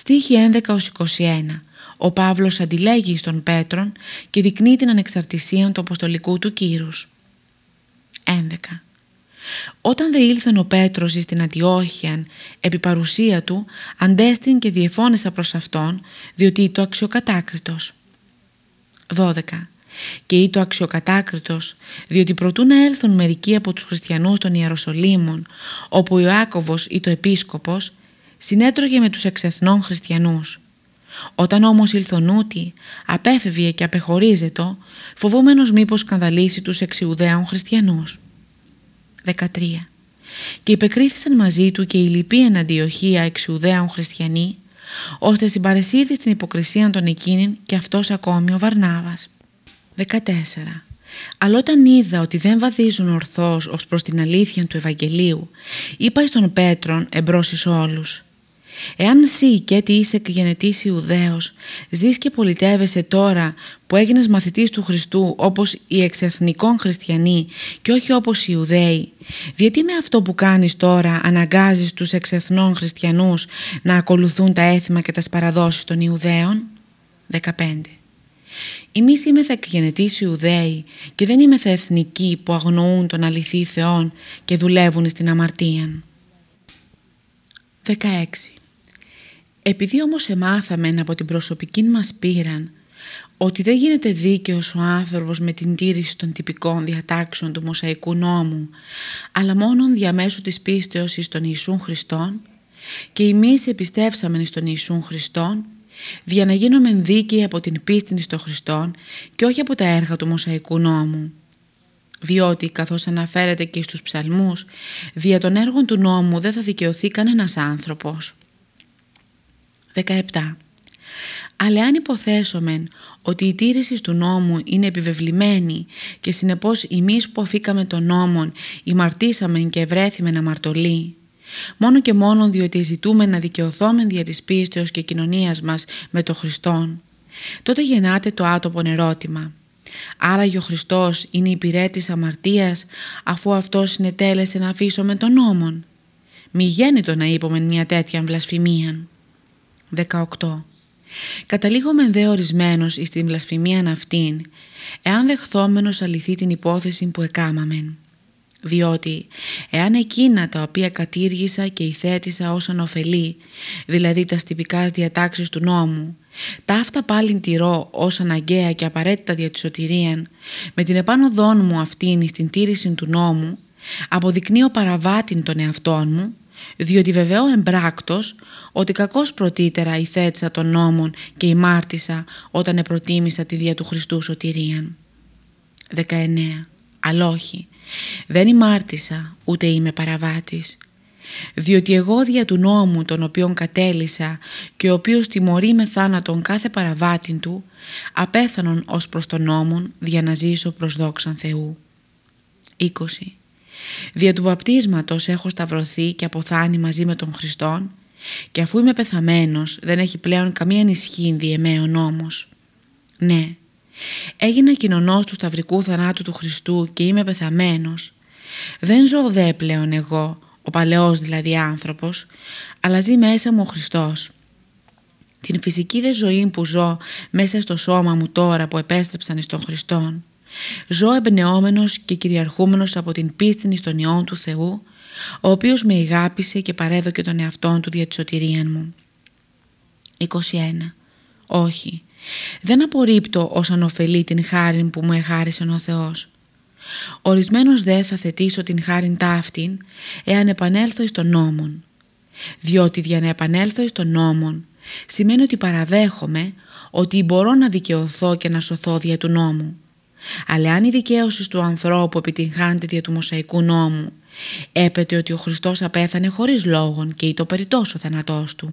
Στίχη 11-21 Ο Παύλος αντιλέγει στον Πέτρον και δεικνύει την ανεξαρτησία του αποστολικού του κύρους. 11. Όταν δε ήλθεν ο Πέτρος εις την Αντιόχιαν, επί παρουσία του, αντέστην και διεφώνησα προς αυτόν, διότι το αξιοκατάκριτος. 12. Και ή το αξιοκατάκριτος, διότι προτού να έλθουν μερικοί από τους χριστιανούς των Ιεροσολύμων, όπου ο Ιάκωβος ή το επίσκοπος, συνέτρωγε με τους εξεθνών χριστιανούς. Όταν όμως ήλθον ούτι, απέφευγε και απεχωρίζετο, φοβούμενος μήπως σκανδαλίσει τους εξιουδαίων χριστιανούς. 13. Και υπεκρίθησαν μαζί του και οι λοιποί εν αντιοχία εξουδαίων χριστιανοί, ώστε συμπαρεσύρθη στην υποκρισία των εκείνην και αυτός ακόμη ο Βαρνάβας. 14. Αλλά όταν είδα ότι δεν βαδίζουν ορθώς ως προς την αλήθεια του Ευαγγελίου, είπα στον Πέτρον εμπρός εις όλους Εάν εσύ και τι είσαι γενετής Ιουδαίος, ζεις και πολιτεύεσαι τώρα που έγινες μαθητής του Χριστού όπως οι εξεθνικών χριστιανοί και όχι όπως οι Ιουδαίοι, γιατί με αυτό που κάνεις τώρα αναγκάζεις τους εξεθνών χριστιανούς να ακολουθούν τα έθιμα και τα παραδόσεις των Ιουδαίων; 15. Εμείς είμεθα εκγενετής Ιουδαίοι και δεν είμεθα εθνικοί που αγνοούν τον αληθή Θεόν και δουλεύουν στην αμαρτία. 16. Επειδή όμως εμάθαμε από την προσωπική μας πείραν ότι δεν γίνεται δίκαιος ο άνθρωπος με την τήρηση των τυπικών διατάξεων του Μωσαϊκού νόμου, αλλά μόνον διαμέσου της πίστεως εις τον Ιησούν Χριστόν και εμείς επιστεύσαμε στον Ιησούν Χριστόν, για να γίνουμε δίκαιοι από την πίστη εις τον Χριστόν και όχι από τα έργα του Μωσαϊκού νόμου. Διότι, καθώς αναφέρεται και στους ψαλμούς, δια των έργων του νόμου δεν θα δικαιωθεί κανένας άνθρωπος. 17. Αλλά αν υποθέσομεν ότι η τήρηση του νόμου είναι επιβεβλημένη και συνεπώς εμείς που αφήκαμε τον νόμον ημαρτήσαμε και ευρέθημεν αμαρτωλοί, μόνο και μόνο διότι ζητούμε να δικαιωθούμε δια της πίστεως και κοινωνίας μας με τον Χριστόν, τότε γεννάται το άτομο ερώτημα. Άραγε ο Χριστός είναι υπηρέτης αμαρτίας αφού αυτός συνετέλεσε να αφήσουμε τον νόμον; Μη γέννητο να είπαμε μια τέτοια βλασφημία. 18. Καταλήγουμε δε ορισμένος εις την βλασφημίαν αυτήν, εάν δεχθόμενος αληθεί την υπόθεση που εκάμαμεν. Διότι, εάν εκείνα τα οποία κατήργησα και υθέτησα ως ανωφελή, δηλαδή τας στυπικά διατάξεις του νόμου, τα αυτά πάλιν τηρώ ως αναγκαία και απαραίτητα δια της με την επάνωδόν μου αυτήν στην τήρηση του νόμου, αποδεικνύω παραβάτην των εαυτών μου διότι βεβαίως εμπράκτος ότι κακώς πρωτήτερα υθέτησα των νόμων και ημάρτησα όταν επροτίμησα τη δια του Χριστού σωτηρίαν. 19. Αλόχη, δεν ημάρτησα ούτε είμαι παραβάτης, διότι εγώ δια του νόμου τον οποίον κατέλησα και ο οποίος τιμωρεί με θάνατον κάθε παραβάτην του, απέθανον ως προς τον νόμον δια να ζήσω προς δόξαν Θεού. 20. Δια του βαπτίσματος έχω σταυρωθεί και αποθάνει μαζί με τον Χριστόν και αφού είμαι πεθαμένος δεν έχει πλέον καμία ενισχύ διεμέ ο νόμος. Ναι, έγινα κοινωνός του σταυρικού θανάτου του Χριστού και είμαι πεθαμένος. Δεν ζω δε πλέον εγώ, ο παλαιός δηλαδή άνθρωπος, αλλά ζει μέσα μου ο Χριστός. Την φυσική δε ζωή που ζω μέσα στο σώμα μου τώρα που επέστρεψαν εις τον Χριστόν Ζω εμπνεόμενος και κυριαρχούμενος από την πίστη στον Υιόν του Θεού, ο οποίος με ηγάπησε και παρέδωκε τον εαυτόν του δια της σωτηρίαν μου. 21. Όχι, δεν απορρίπτω ως ανοφελεί την χάρη που μου εχάρισε ο Θεός. Ορισμένος δε θα θετήσω την χάριν ταύτην, εάν επανέλθω εις τον νόμον. Διότι για να επανέλθω εις τον νόμον, σημαίνει ότι παραδέχομαι ότι μπορώ να δικαιωθώ και να σωθώ δια του νόμου. Αλλά αν η δικαίωση του ανθρώπου επιτυγχάνεται δια του Μωσαϊκού νόμου, έπεται ότι ο Χριστός απέθανε χωρίς λόγον και το περιττός ο θανατός του.